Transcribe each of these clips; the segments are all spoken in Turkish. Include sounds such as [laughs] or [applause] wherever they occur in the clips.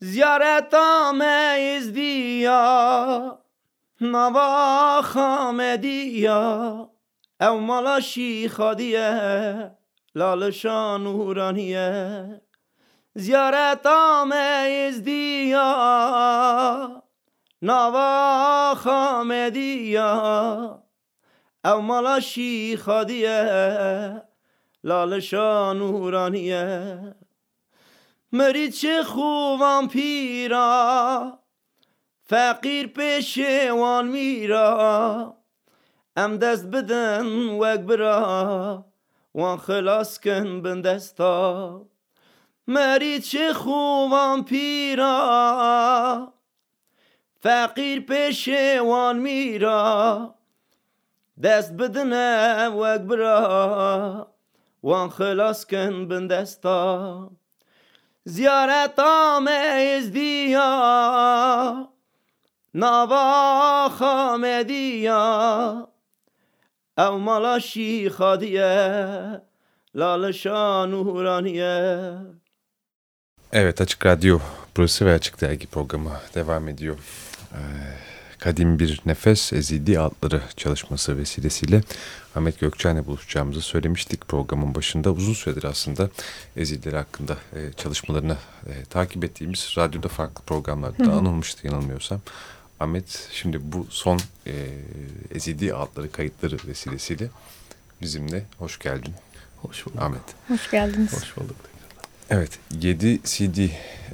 زیارت آمیز دیا نوا خامدیا او مالا شیخادیه لالشان نورانیه زیارت آمیز دیا نوا خامدیا او مالا شیخادیه لالشان نورانیه مرید چه خوبم پیرا. فقیر پیشوان میرا. ام دست بدن وک برا. وان خلاص کن بن دستا. مرید چه خوبم پیرا. فقیر پیشوان میرا. دست بدن وک برا. وان خلاص کن بن دستا. ziyaret ameyiz diya. Nava hamediya Ev malaşi hadiye Lalışa nuraniye Evet Açık Radyo burası ve Açık Dergi programı devam ediyor. Ee, Kadim Bir Nefes Ezidi adları çalışması vesilesiyle Ahmet Gökçen'le buluşacağımızı söylemiştik programın başında. Uzun süredir aslında Ezidiler hakkında e, çalışmalarını e, takip ettiğimiz radyoda farklı programlarda da anılmıştı yanılmıyorsam. Ahmet şimdi bu son e, Ezidi adları kayıtları vesilesiyle bizimle hoş geldin. Hoş bulduk. Ahmet. Hoş geldiniz. Hoş bulduk. Evet 7 CD,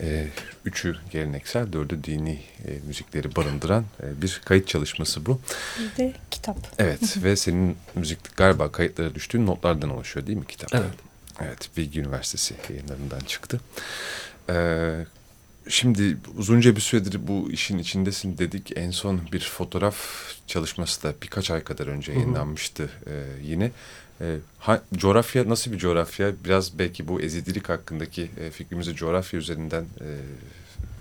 e, 3'ü geleneksel, 4'ü dini e, müzikleri barındıran e, bir kayıt çalışması bu. Bir de kitap. Evet [laughs] ve senin müzik galiba kayıtlara düştüğün notlardan oluşuyor değil mi kitap? Evet. Evet Bilgi Üniversitesi yayınlarından çıktı. Ee, şimdi uzunca bir süredir bu işin içindesin dedik. En son bir fotoğraf çalışması da birkaç ay kadar önce yayınlanmıştı e, yine. E, ha, coğrafya nasıl bir coğrafya? Biraz belki bu ezidilik hakkındaki e, fikrimizi coğrafya üzerinden e,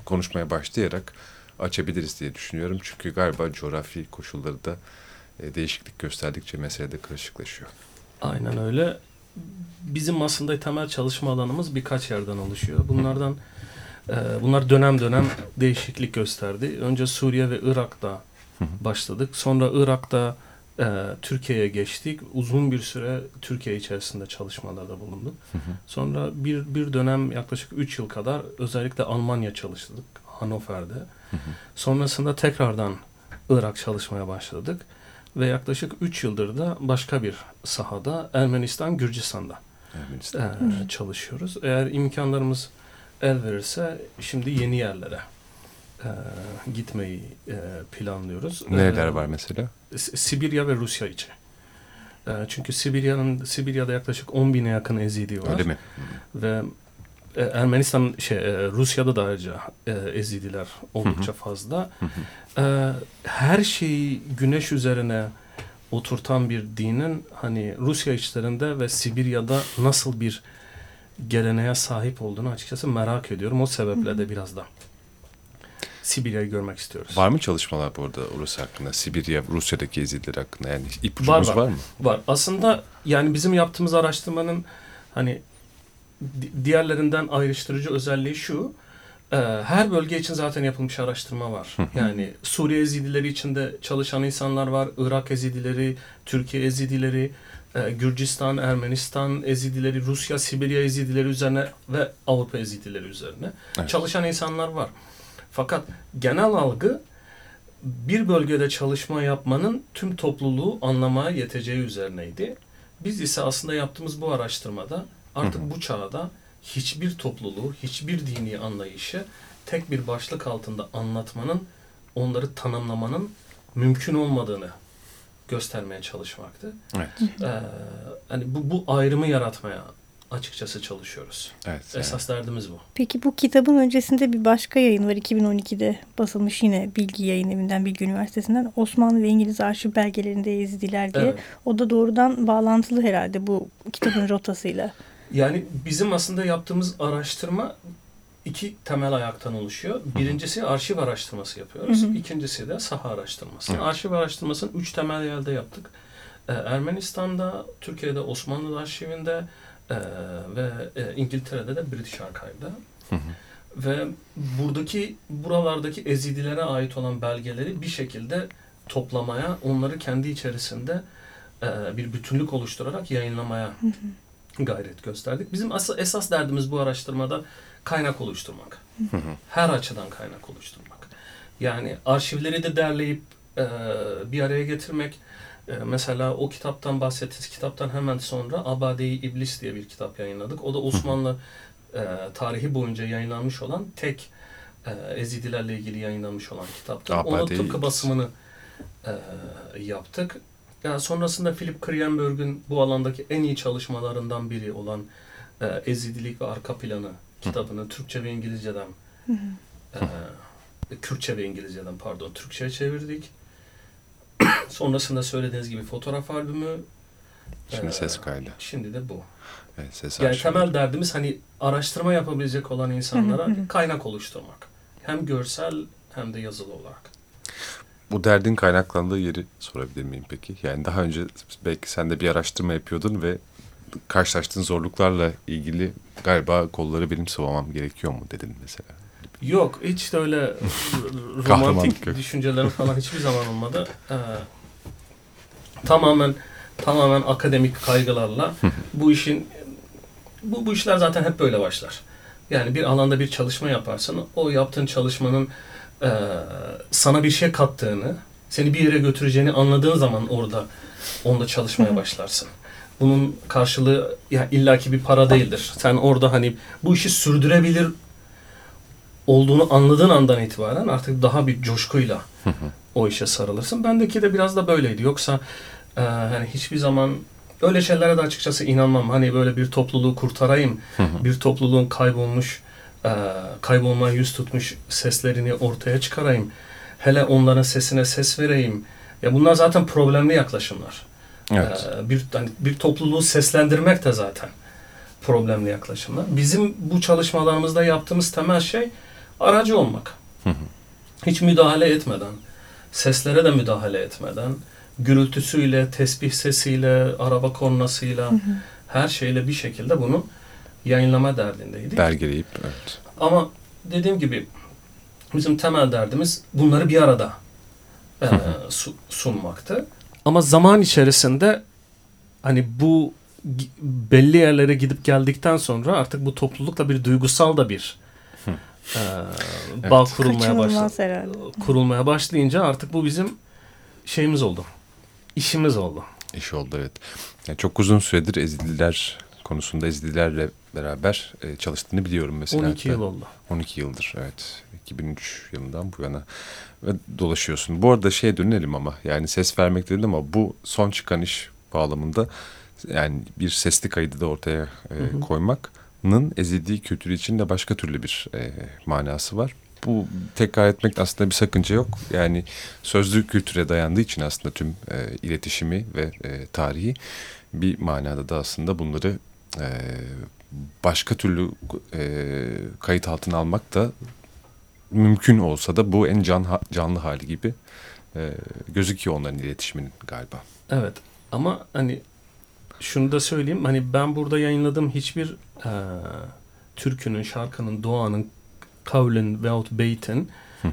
konuşmaya başlayarak açabiliriz diye düşünüyorum. Çünkü galiba coğrafi koşulları da e, değişiklik gösterdikçe mesele de karışıklaşıyor. Aynen öyle. Bizim aslında temel çalışma alanımız birkaç yerden oluşuyor. Bunlardan e, bunlar dönem dönem değişiklik gösterdi. Önce Suriye ve Irak'ta başladık. Sonra Irak'ta e, Türkiye'ye geçtik. Uzun bir süre Türkiye içerisinde çalışmalarda bulunduk. Sonra bir, bir dönem yaklaşık 3 yıl kadar özellikle Almanya çalıştık. Hannover'de. Sonrasında tekrardan Irak çalışmaya başladık. Ve yaklaşık 3 yıldır da başka bir sahada Ermenistan, Gürcistan'da Ermenistan. e, çalışıyoruz. Eğer imkanlarımız el verirse şimdi yeni yerlere e, gitmeyi e, planlıyoruz. Nereler E, var mesela? Sibirya ve Rusya için. E, çünkü Sibirya'nın Sibirya'da yaklaşık 10 bine yakın ezidi var. Öyle mi? Ve e, Ermenistan şey e, Rusya'da da ayrıca e, ezidiler oldukça fazla. E, her şeyi güneş üzerine oturtan bir dinin hani Rusya içlerinde ve Sibirya'da nasıl bir geleneğe sahip olduğunu açıkçası merak ediyorum. O sebeple de biraz da Sibirya'yı görmek istiyoruz. Var mı çalışmalar bu arada orası hakkında? Sibirya, Rusya'daki ezidiler hakkında yani ipucumuz var, Var, var. mı? Var. Aslında yani bizim yaptığımız araştırmanın hani di- diğerlerinden ayrıştırıcı özelliği şu. e, Her bölge için zaten yapılmış araştırma var. Yani Suriye Ezidileri içinde çalışan insanlar var. Irak Ezidileri, Türkiye Ezidileri, e, Gürcistan, Ermenistan Ezidileri, Rusya, Sibirya Ezidileri üzerine ve Avrupa Ezidileri üzerine Evet. çalışan insanlar var. Fakat genel algı bir bölgede çalışma yapmanın tüm topluluğu anlamaya yeteceği üzerineydi. Biz ise aslında yaptığımız bu araştırmada artık bu çağda hiçbir topluluğu, hiçbir dini anlayışı tek bir başlık altında anlatmanın, onları tanımlamanın mümkün olmadığını göstermeye çalışmaktı. Evet. Ee, hani bu, bu ayrımı yaratmaya açıkçası çalışıyoruz. Evet. Esas derdimiz bu. Peki bu kitabın öncesinde bir başka yayın var. 2012'de basılmış yine Bilgi Yayın Evi'nden, Bilgi Üniversitesi'nden. Osmanlı ve İngiliz arşiv belgelerinde Ezidiler diye. Evet. O da doğrudan bağlantılı herhalde bu kitabın rotasıyla. Yani bizim aslında yaptığımız araştırma iki temel ayaktan oluşuyor. Birincisi arşiv araştırması yapıyoruz. Hı hı. İkincisi de saha araştırması. Evet. Arşiv araştırmasını üç temel yerde yaptık. Ee, Ermenistan'da, Türkiye'de Osmanlı arşivinde e, ve e, İngiltere'de de British Archive'da. Ve buradaki buralardaki Ezidilere ait olan belgeleri bir şekilde toplamaya, onları kendi içerisinde e, bir bütünlük oluşturarak yayınlamaya gayret gösterdik. Bizim asıl esas derdimiz bu araştırmada kaynak oluşturmak. Her açıdan kaynak oluşturmak. Yani arşivleri de derleyip e, bir araya getirmek. E, mesela o kitaptan bahsettiğiniz kitaptan hemen sonra Abade-i İblis diye bir kitap yayınladık. O da Osmanlı e, tarihi boyunca yayınlanmış olan tek e, Ezidilerle ilgili yayınlanmış olan kitaptı. Onun tıpkı basımını e, yaptık. Yani sonrasında Philip Krienberg'ün bu alandaki en iyi çalışmalarından biri olan e, Ezidilik ve Arka Planı kitabını Türkçe ve İngilizceden e, Kürtçe ve İngilizceden pardon Türkçe'ye çevirdik. Sonrasında söylediğiniz gibi fotoğraf albümü. Şimdi e, ses kaydı. Şimdi de bu. Evet, ses Yani arşivi. temel derdimiz hani araştırma yapabilecek olan insanlara kaynak oluşturmak. Hem görsel hem de yazılı olarak. Bu derdin kaynaklandığı yeri sorabilir miyim peki? Yani daha önce belki sen de bir araştırma yapıyordun ve karşılaştığın zorluklarla ilgili galiba kolları benim sıvamam gerekiyor mu dedin mesela. Yok hiç de öyle [laughs] romantik düşüncelerim falan hiçbir zaman olmadı. Ee, tamamen tamamen akademik kaygılarla bu işin bu, bu işler zaten hep böyle başlar. Yani bir alanda bir çalışma yaparsan o yaptığın çalışmanın e, sana bir şey kattığını, seni bir yere götüreceğini anladığın zaman orada onda çalışmaya başlarsın. Bunun karşılığı ya illaki bir para değildir. Sen orada hani bu işi sürdürebilir olduğunu anladığın andan itibaren artık daha bir coşkuyla [laughs] o işe sarılırsın. Bendeki de biraz da böyleydi. Yoksa e, hani hiçbir zaman öyle şeylere de açıkçası inanmam. Hani böyle bir topluluğu kurtarayım, [laughs] bir topluluğun kaybolmuş, e, kaybolmaya yüz tutmuş seslerini ortaya çıkarayım. Hele onların sesine ses vereyim. Ya bunlar zaten problemli yaklaşımlar. Evet. Ee, bir hani bir topluluğu seslendirmek de zaten problemli yaklaşımlar. Bizim bu çalışmalarımızda yaptığımız temel şey aracı olmak. Hiç müdahale etmeden, seslere de müdahale etmeden, gürültüsüyle, tesbih sesiyle, araba kornasıyla, her şeyle bir şekilde bunu yayınlama derdindeydik. Belgeleyip evet. Ama dediğim gibi bizim temel derdimiz bunları bir arada e, su- sunmaktı. Ama zaman içerisinde hani bu belli yerlere gidip geldikten sonra artık bu toplulukla bir duygusal da bir e, bağ kurulmaya başladı. Kurulmaya başlayınca artık bu bizim şeyimiz oldu. İşimiz oldu. İş oldu evet. Yani çok uzun süredir Ezililer konusunda Ezililerle beraber e, çalıştığını biliyorum mesela. 12 yıl oldu. 12 yıldır evet. 2003 yılından bu yana ve dolaşıyorsun. Bu arada şeye dönelim ama yani ses vermek dedin ama bu son çıkan iş bağlamında yani bir sesli kaydı da ortaya e, Hı hı. Koymakın ezildiği kültürü için de başka türlü bir e, manası var. Bu tekrar etmek aslında bir sakınca yok. Yani sözlü kültüre dayandığı için aslında tüm e, iletişimi ve e, tarihi bir manada da aslında bunları e, başka türlü e, kayıt altına almak da mümkün olsa da bu en can canlı hali gibi e, gözüküyor onların iletişiminin galiba. Evet ama hani şunu da söyleyeyim hani ben burada yayınladığım hiçbir e, türkünün, şarkının, doğanın, kavlin veyahut beytin e,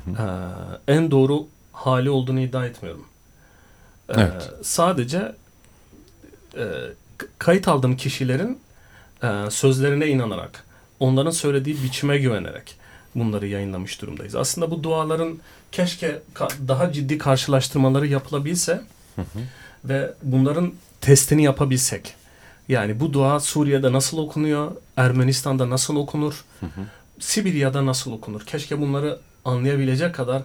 en doğru hali olduğunu iddia etmiyorum. E, Evet. Sadece e, kayıt aldığım kişilerin e, sözlerine inanarak, onların söylediği biçime güvenerek bunları yayınlamış durumdayız. Aslında bu duaların keşke ka- daha ciddi karşılaştırmaları yapılabilse ve bunların testini yapabilsek. Yani bu dua Suriye'de nasıl okunuyor, Ermenistan'da nasıl okunur, Sibirya'da nasıl okunur? Keşke bunları anlayabilecek kadar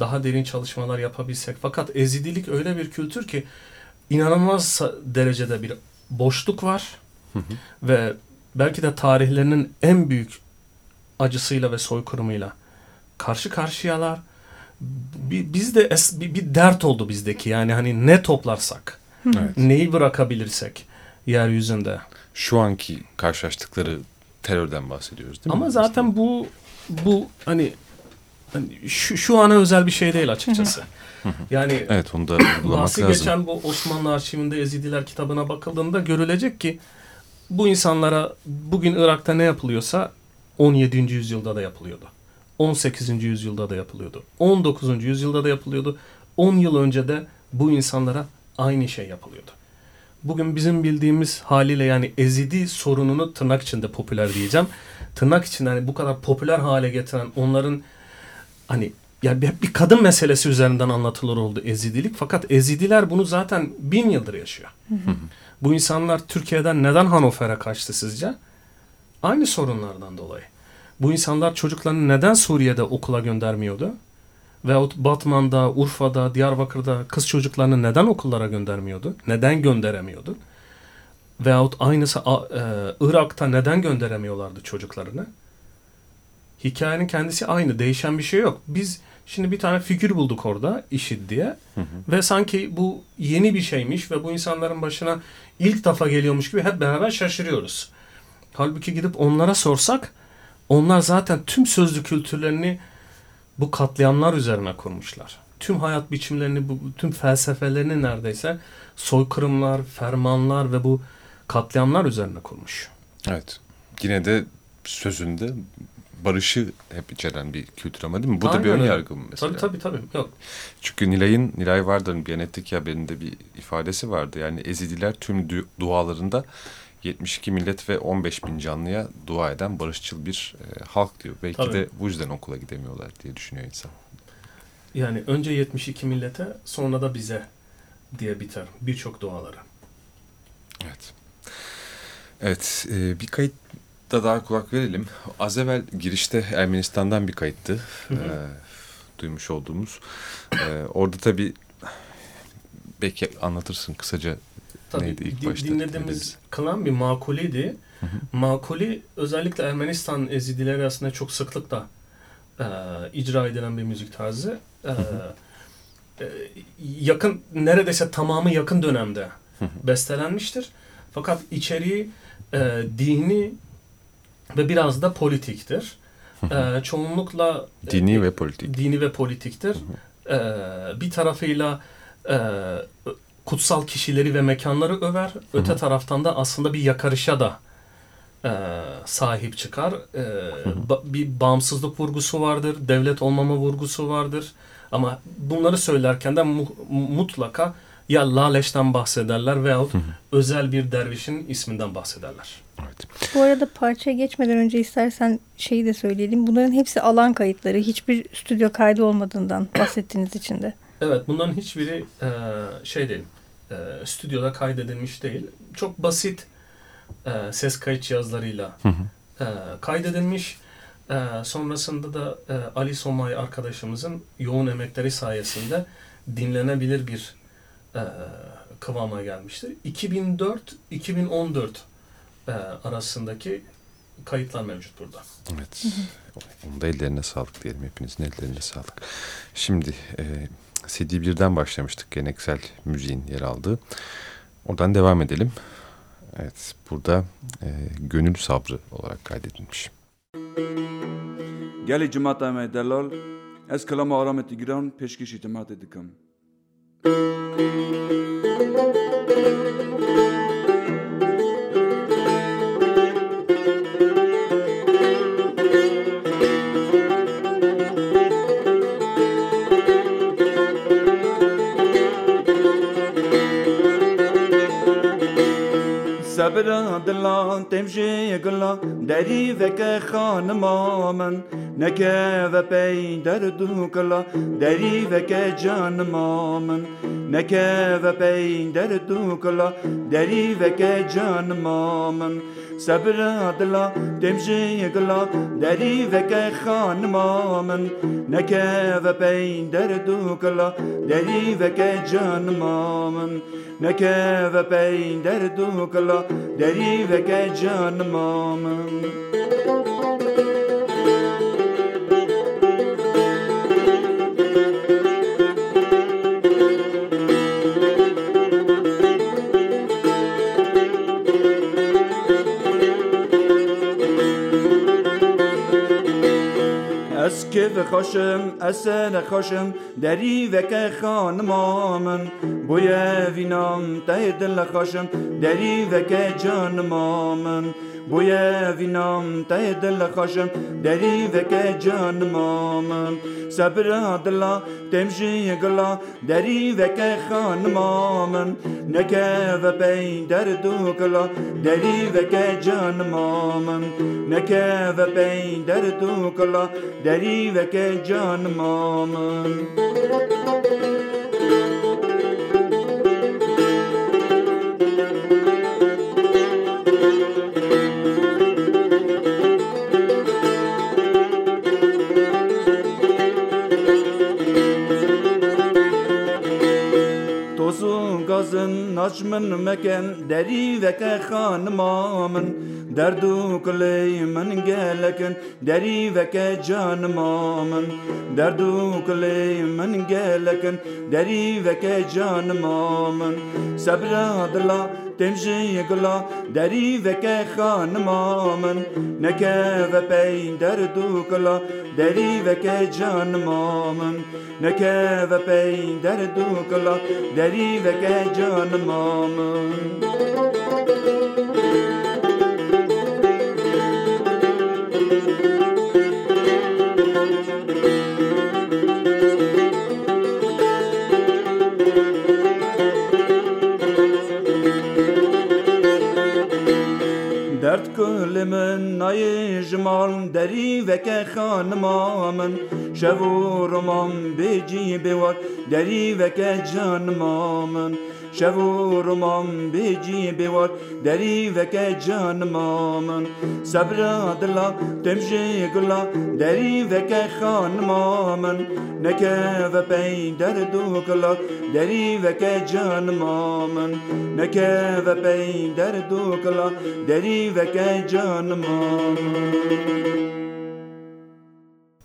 daha derin çalışmalar yapabilsek. Fakat Ezidilik öyle bir kültür ki inanılmaz derecede bir boşluk var ve belki de tarihlerinin en büyük acısıyla ve soykırımıyla karşı karşıyalar. Bi- Biz de es- bir, bir dert oldu bizdeki yani hani ne toplarsak, Evet. neyi bırakabilirsek yeryüzünde. Şu anki karşılaştıkları terörden bahsediyoruz değil mi? Ama zaten bu bu hani, hani şu, şu ana özel bir şey değil açıkçası. yani Evet onu da bahsi lazım. geçen bu Osmanlı arşivinde Ezidiler kitabına bakıldığında görülecek ki bu insanlara bugün Irak'ta ne yapılıyorsa 17. yüzyılda da yapılıyordu. 18. yüzyılda da yapılıyordu. 19. yüzyılda da yapılıyordu. 10 yıl önce de bu insanlara aynı şey yapılıyordu. Bugün bizim bildiğimiz haliyle yani ezidi sorununu tırnak içinde popüler diyeceğim. Tırnak içinde hani bu kadar popüler hale getiren onların hani yani bir, bir kadın meselesi üzerinden anlatılır oldu ezidilik. Fakat ezidiler bunu zaten bin yıldır yaşıyor. bu insanlar Türkiye'den neden Hanover'e kaçtı sizce? Aynı sorunlardan dolayı. Bu insanlar çocuklarını neden Suriye'de okula göndermiyordu? Veyahut Batman'da, Urfa'da, Diyarbakır'da kız çocuklarını neden okullara göndermiyordu? Neden gönderemiyordu? Veyahut aynısı e, Irak'ta neden gönderemiyorlardı çocuklarını? Hikayenin kendisi aynı. Değişen bir şey yok. Biz şimdi bir tane figür bulduk orada IŞİD diye. Hı hı. Ve sanki bu yeni bir şeymiş ve bu insanların başına ilk defa geliyormuş gibi hep beraber şaşırıyoruz. Halbuki gidip onlara sorsak onlar zaten tüm sözlü kültürlerini bu katliamlar üzerine kurmuşlar. Tüm hayat biçimlerini, bu, tüm felsefelerini neredeyse soykırımlar, fermanlar ve bu katliamlar üzerine kurmuş. Evet. Yine de sözünde barışı hep içeren bir kültür ama değil mi? Bu Aynen da bir ön yargı mı mesela? Tabii tabii tabii. Yok. Çünkü Nilay'ın, Nilay Vardar'ın Biyanet'teki haberinde bir ifadesi vardı. Yani Ezidiler tüm du- dualarında 72 millet ve 15 bin canlıya dua eden barışçıl bir e, halk diyor. Belki Tabii. de bu yüzden okula gidemiyorlar diye düşünüyor insan. Yani önce 72 millete sonra da bize diye biter birçok duaları. Evet. Evet, e, bir kayıt da daha kulak verelim. Az evvel girişte Ermenistan'dan bir kayıttı. Hı hı. e, duymuş olduğumuz. E, orada tabii belki anlatırsın kısaca Tabii neydi ilk başta. dinlediğimiz kılan bir makuliydi. Hı hı. Makuli özellikle Ermenistan ezidileri arasında çok sıklıkla e, icra edilen bir müzik tarzı. E, e, yakın neredeyse tamamı yakın dönemde bestelenmiştir. Fakat içeriği e, dini ve biraz da politiktir. E, çoğunlukla Dini ve politik. dini ve politiktir. Ee, bir tarafıyla e, kutsal kişileri ve mekanları över. Öte taraftan da aslında bir yakarışa da e, sahip çıkar. E, ba- bir bağımsızlık vurgusu vardır. Devlet olmama vurgusu vardır. Ama bunları söylerken de mu- mutlaka ya Laleş'ten bahsederler veyahut özel bir dervişin isminden bahsederler. Evet. Bu arada parçaya geçmeden önce istersen şeyi de söyleyelim. Bunların hepsi alan kayıtları. Hiçbir stüdyo kaydı olmadığından bahsettiğiniz için de. Evet bunların hiçbiri e, şey değil, e, stüdyoda kaydedilmiş değil. Çok basit e, ses kayıt cihazlarıyla e, kaydedilmiş. E, sonrasında da e, Ali Somay arkadaşımızın yoğun emekleri sayesinde dinlenebilir bir e, kıvama gelmiştir. 2004-2014 e, arasındaki kayıtlar mevcut burada. Evet. Onun da ellerine sağlık diyelim. Hepinizin ellerine sağlık. Şimdi e, CD1'den başlamıştık geleneksel müziğin yer aldığı. Oradan devam edelim. Evet. Burada e, gönül sabrı olarak kaydedilmiş. Gelê cemata me delal ez kelama arame Tigran pêşkişî tematê dikim. Sebra خان تمشي دری و فك خان مامن نكا و دردو كلا داري فك جان مامن نكا فبي دردو كلا داري فك جان مامن صبر دلا تمشي قلا داري فك خان مامن نكا فبي دردو كلا و که جان مامن نکه و پی در دو کلا دری و که جانم آمم kev خوشم اثر خوشم دری وک خانمامن بوی وینام ته دل خوشم دری وک جانمامن بوی وینام تای دل خوشم دری وک جان مامن صبر دلا تمجی گلا دری وک خان مامن نکه و پی در دو گلا دری وک جان مامن نکه و پی در دو گلا دری وک جان مامم ناش من دري ذكا خان مامن. درد و من گلکن دری وک جان مامن درد و کلی من گلکن دری وک جان مامن صبر دلا تمشي قلا دری وك خان مامن نكا وبين و قلا داري وك جان مامن پین درد دوکلا دری و وك جان مامن من نای جمال دری وک خانم من. شو رومان بجی بوار دری وک جانما من. شغورمام بیجی بیوار دری وکه جان مامن. صبر دلا تمشی قلا دری وکه خان مامن. نکه و بي درد گلا دری وکه جان مامن. نکه و بي درد گلا دری وکه جان مامن.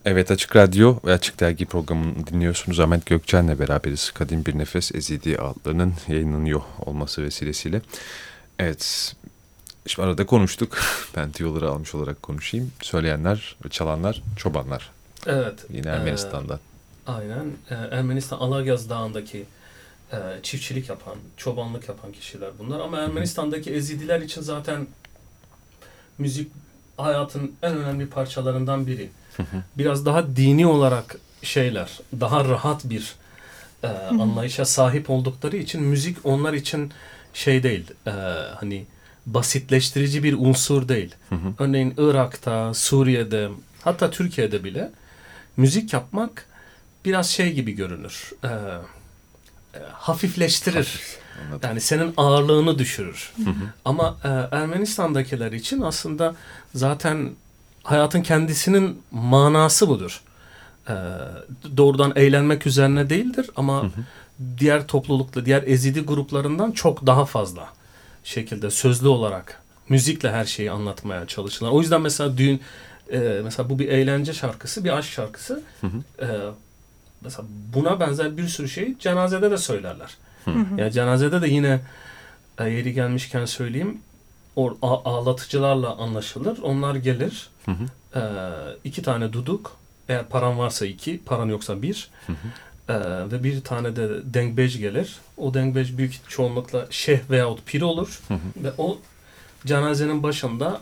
Evet Açık Radyo ve Açık Dergi programını dinliyorsunuz. Ahmet Gökçen'le beraberiz. Kadim Bir Nefes Ezidi adlarının yayınlanıyor olması vesilesiyle. Evet, şimdi arada konuştuk. [laughs] Ben tüyoları almış olarak konuşayım. Söyleyenler ve çalanlar çobanlar. Evet. Yine Ermenistan'dan. Aynen. Ee, Ermenistan Alagaz Dağı'ndaki e, çiftçilik yapan, çobanlık yapan kişiler bunlar. Ama Ermenistan'daki Ezidiler için zaten müzik hayatın en önemli parçalarından biri. Biraz daha dini olarak şeyler, daha rahat bir e, anlayışa sahip oldukları için müzik onlar için şey değil, e, hani basitleştirici bir unsur değil. Örneğin Irak'ta, Suriye'de, hatta Türkiye'de bile müzik yapmak biraz şey gibi görünür. E, hafifleştirir. Anladım. Yani senin ağırlığını düşürür. Ama e, Ermenistan'dakiler için aslında zaten hayatın kendisinin manası budur. E, doğrudan eğlenmek üzerine değildir ama diğer toplulukla, diğer ezidi gruplarından çok daha fazla şekilde sözlü olarak müzikle her şeyi anlatmaya çalışırlar. O yüzden mesela düğün e, mesela bu bir eğlence şarkısı, bir aşk şarkısı. E, mesela buna benzer bir sürü şey cenazede de söylerler. Yani cenazede de yine e, yeri gelmişken söyleyeyim or, a- ağlatıcılarla anlaşılır. Onlar gelir. Hı hı. E, iki tane duduk. Eğer paran varsa iki, paran yoksa bir. E, ve bir tane de dengbej gelir. O dengbej büyük çoğunlukla şeyh veyahut pir olur. Hı hı. Ve o cenazenin başında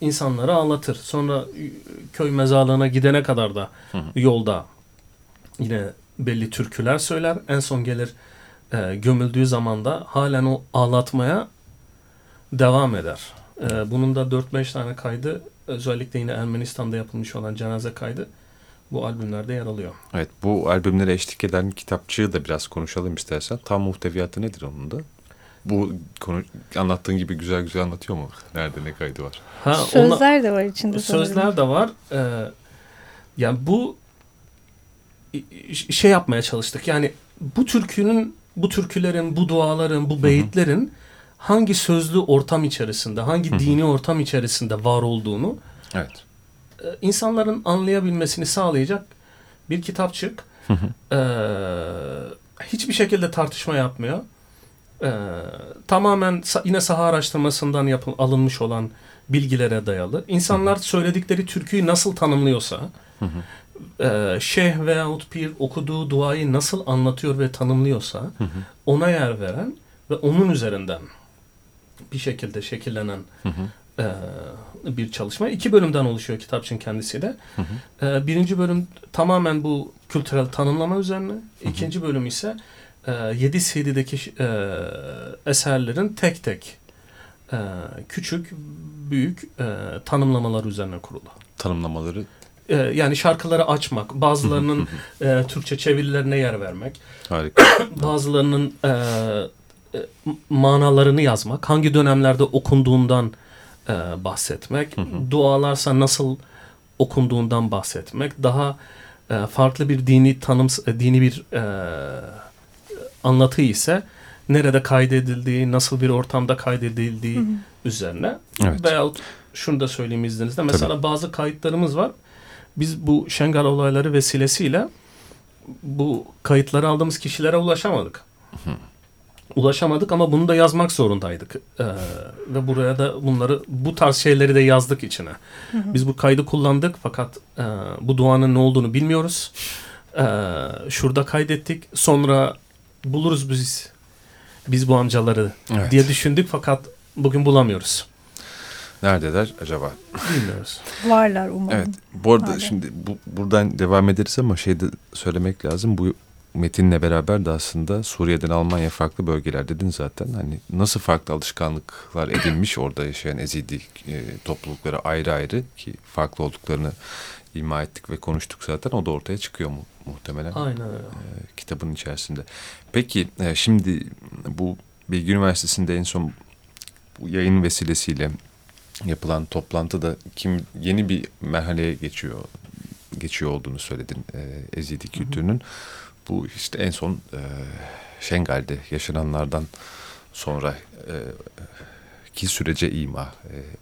insanları ağlatır. Sonra köy mezarlığına gidene kadar da Hı hı. yolda yine belli türküler söyler. En son gelir e, gömüldüğü zaman da halen o ağlatmaya devam eder. E, bunun da 4-5 tane kaydı özellikle yine Ermenistan'da yapılmış olan cenaze kaydı bu albümlerde yer alıyor. Evet bu albümlere eşlik eden kitapçığı da biraz konuşalım istersen. Tam muhteviyatı nedir onun da? Bu konu anlattığın gibi güzel güzel anlatıyor mu? Nerede ne kaydı var? Ha, ona- Sözler de var içinde sanırım. Sözler de var. Ee, yani bu şey yapmaya çalıştık. Yani bu türkünün, bu türkülerin, bu duaların, bu beyitlerin hangi sözlü ortam içerisinde, hangi dini ortam içerisinde var olduğunu Evet. e, insanların anlayabilmesini sağlayacak bir kitapçık. Ee, hiçbir şekilde tartışma yapmıyor. Ee, tamamen yine saha araştırmasından yapı- alınmış olan bilgilere dayalı. İnsanlar söyledikleri türküyü nasıl tanımlıyorsa, e, şeyh veyahut pir okuduğu duayı nasıl anlatıyor ve tanımlıyorsa, ona yer veren ve onun üzerinden bir şekilde şekillenen e, bir çalışma. İki bölümden oluşuyor kitapçın kendisi de. Hı hı. E, birinci bölüm tamamen bu kültürel tanımlama üzerine. İkinci bölüm ise e, 7 CD'deki e, eserlerin tek tek e, küçük, büyük e, tanımlamalar üzerine kurulu. Tanımlamaları E, yani şarkıları açmak, bazılarının e, Türkçe çevirilerine yer vermek, harika. [coughs] bazılarının e, e, manalarını yazmak, hangi dönemlerde okunduğundan e, bahsetmek, Hı hı. dualarsa nasıl okunduğundan bahsetmek, daha e, farklı bir dini tanım, dini bir e, anlatı ise nerede kaydedildiği, nasıl bir ortamda kaydedildiği üzerine. Evet. Veyahut şunu da söyleyeyim izninizle. Mesela bazı kayıtlarımız var. Biz bu Şengal olayları vesilesiyle bu kayıtları aldığımız kişilere ulaşamadık. Ulaşamadık ama bunu da yazmak zorundaydık. Ee, ve buraya da bunları bu tarz şeyleri de yazdık içine. Biz bu kaydı kullandık fakat e, bu duanın ne olduğunu bilmiyoruz. Ee, şurada kaydettik. Sonra buluruz biz biz bu amcaları Evet. diye düşündük fakat bugün bulamıyoruz. Neredeler acaba? Bilmiyoruz. Varlar umarım. Evet. Bu arada Hala. şimdi bu, buradan devam ederiz ama şey de söylemek lazım. Bu metinle beraber de aslında Suriye'den Almanya farklı bölgeler dedin zaten. Hani nasıl farklı alışkanlıklar edinmiş orada yaşayan Ezidi e, toplulukları ayrı ayrı ki farklı olduklarını ima ettik ve konuştuk zaten. O da ortaya çıkıyor mu muhtemelen Aynen öyle. e, kitabın içerisinde. Peki e, şimdi bu Bilgi Üniversitesi'nde en son bu yayın vesilesiyle yapılan toplantıda kim yeni bir merhaleye geçiyor geçiyor olduğunu söyledin e, Ezidi kültürünün. Bu işte en son e, Şengal'de yaşananlardan sonra e, ki sürece ima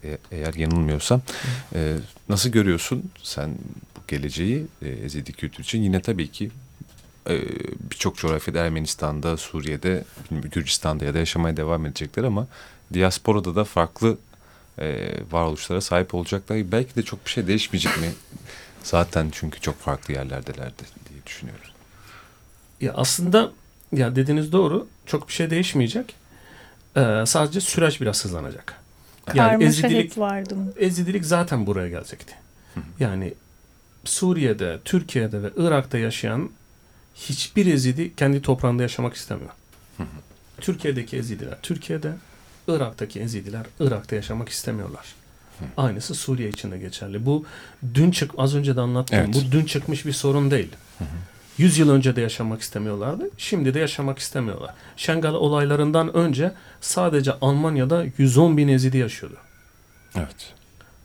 e, e- eğer yanılmıyorsam. E, nasıl görüyorsun sen bu geleceği e, Ezidi kültür için? Yine tabii ki e, birçok coğrafyada Ermenistan'da, Suriye'de, Gürcistan'da ya da yaşamaya devam edecekler ama diasporada da farklı e, varoluşlara sahip olacaklar. Belki de çok bir şey değişmeyecek mi? Zaten çünkü çok farklı yerlerdelerdi diye düşünüyorum. Ya aslında ya dediğiniz doğru. Çok bir şey değişmeyecek. Ee, sadece süreç biraz hızlanacak. Yani Karmaşa ezidilik, hep vardı. ezidilik zaten buraya gelecekti. Yani Suriye'de, Türkiye'de ve Irak'ta yaşayan hiçbir ezidi kendi toprağında yaşamak istemiyor. Türkiye'deki ezidiler Türkiye'de, Irak'taki ezidiler Irak'ta yaşamak istemiyorlar. Aynısı Suriye için de geçerli. Bu dün çık az önce de anlattım. Evet. Bu dün çıkmış bir sorun değil. 100 yıl önce de yaşamak istemiyorlardı. Şimdi de yaşamak istemiyorlar. Şengal olaylarından önce sadece Almanya'da 110 bin ezidi yaşıyordu. Evet.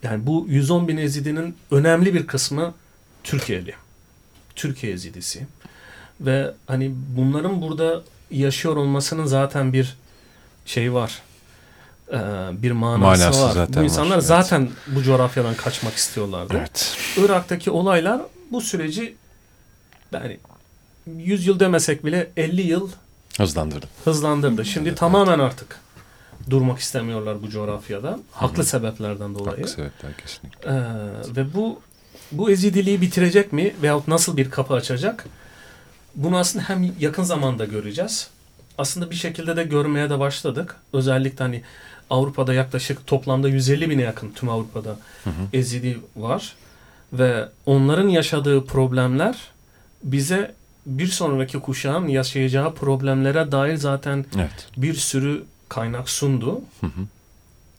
Yani bu 110 bin ezidinin önemli bir kısmı Türkiye'li. Türkiye ezidisi. Ve hani bunların burada yaşıyor olmasının zaten bir şeyi var. Ee, bir manası, Manası var. zaten bu var, insanlar evet. zaten bu coğrafyadan kaçmak istiyorlardı. Evet. Irak'taki olaylar bu süreci yani 100 yıl demesek bile 50 yıl Hızlandırdım. hızlandırdı. Şimdi Evet, tamamen artık durmak istemiyorlar bu coğrafyada. Haklı sebeplerden dolayı. Farklı sebepler kesinlikle. Ee, ve bu bu ezidiliği bitirecek mi veyahut nasıl bir kapı açacak? Bunu aslında hem yakın zamanda göreceğiz. Aslında bir şekilde de görmeye de başladık. Özellikle hani Avrupa'da yaklaşık toplamda 150 bine yakın tüm Avrupa'da ezidi var. Ve onların yaşadığı problemler bize bir sonraki kuşağın yaşayacağı problemlere dair zaten Evet. bir sürü kaynak sundu. Hı hı.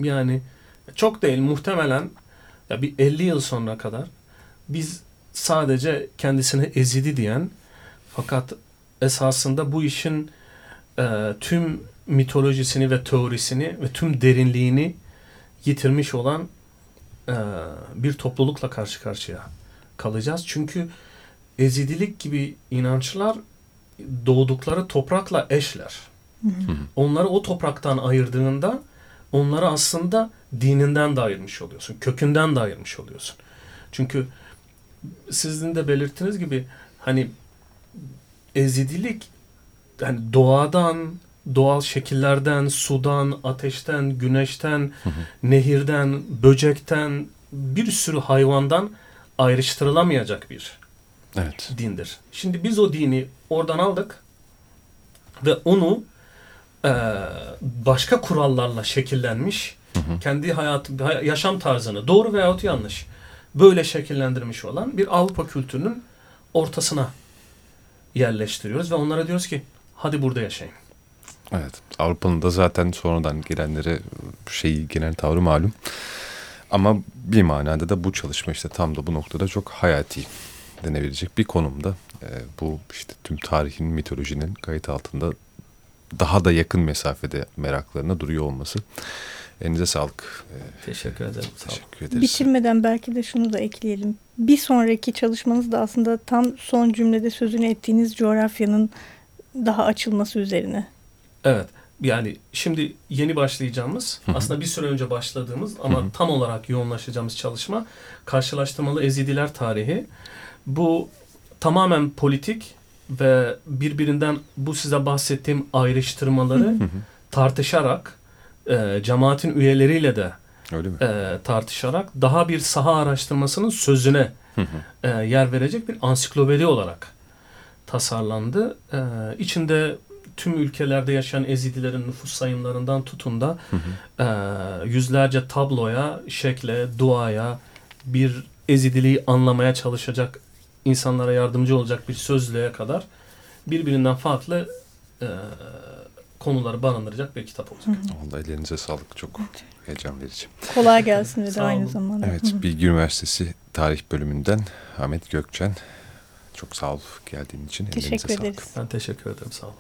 Yani çok değil muhtemelen ya bir 50 yıl sonra kadar biz sadece kendisine ezidi diyen fakat esasında bu işin e, tüm mitolojisini ve teorisini ve tüm derinliğini yitirmiş olan e, bir toplulukla karşı karşıya kalacağız. Çünkü ezidilik gibi inançlar doğdukları toprakla eşler. Onları o topraktan ayırdığında onları aslında dininden de ayırmış oluyorsun. Kökünden de ayırmış oluyorsun. Çünkü sizin de belirttiğiniz gibi hani ezidilik yani doğadan, doğal şekillerden, sudan, ateşten, güneşten, nehirden, böcekten, bir sürü hayvandan ayrıştırılamayacak bir Evet. dindir. Şimdi biz o dini oradan aldık ve onu e, başka kurallarla şekillenmiş kendi hayat yaşam tarzını doğru veyahut yanlış böyle şekillendirmiş olan bir Avrupa kültürünün ortasına yerleştiriyoruz ve onlara diyoruz ki hadi burada yaşayın. Evet. Avrupa'nın da zaten sonradan gelenlere şeyi genel tavrı malum. Ama bir manada da bu çalışma işte tam da bu noktada çok hayati denebilecek bir konumda. Ee, bu işte tüm tarihin, mitolojinin kayıt altında daha da yakın mesafede meraklarına duruyor olması. Elinize sağlık. Ee, Teşekkür ederim. Sağ teşekkür ederiz. Bitirmeden belki de şunu da ekleyelim. Bir sonraki çalışmanız da aslında tam son cümlede sözünü ettiğiniz coğrafyanın daha açılması üzerine. Evet. Yani şimdi yeni başlayacağımız, Hı hı. aslında bir süre önce başladığımız ama Hı tam olarak yoğunlaşacağımız çalışma karşılaştırmalı Ezidiler tarihi. Bu tamamen politik ve birbirinden bu size bahsettiğim ayrıştırmaları tartışarak e, cemaatin üyeleriyle de Öyle mi? e, tartışarak daha bir saha araştırmasının sözüne Hı hı. e, yer verecek bir ansiklopedi olarak tasarlandı. E, içinde tüm ülkelerde yaşayan Ezidilerin nüfus sayımlarından tutun da Hı hı. e, yüzlerce tabloya, şekle, duaya bir Ezidiliği anlamaya çalışacak insanlara yardımcı olacak bir sözlüğe kadar birbirinden farklı e, konuları barındıracak bir kitap olacak. Vallahi ellerinize sağlık. Çok heyecan verici. Kolay gelsin dedi aynı zamanda. Evet. Bilgi Üniversitesi Tarih Bölümünden Ahmet Gökçen. Çok sağ ol geldiğin için. Teşekkür sağlık. ederiz. Ben teşekkür ederim. Sağ olun.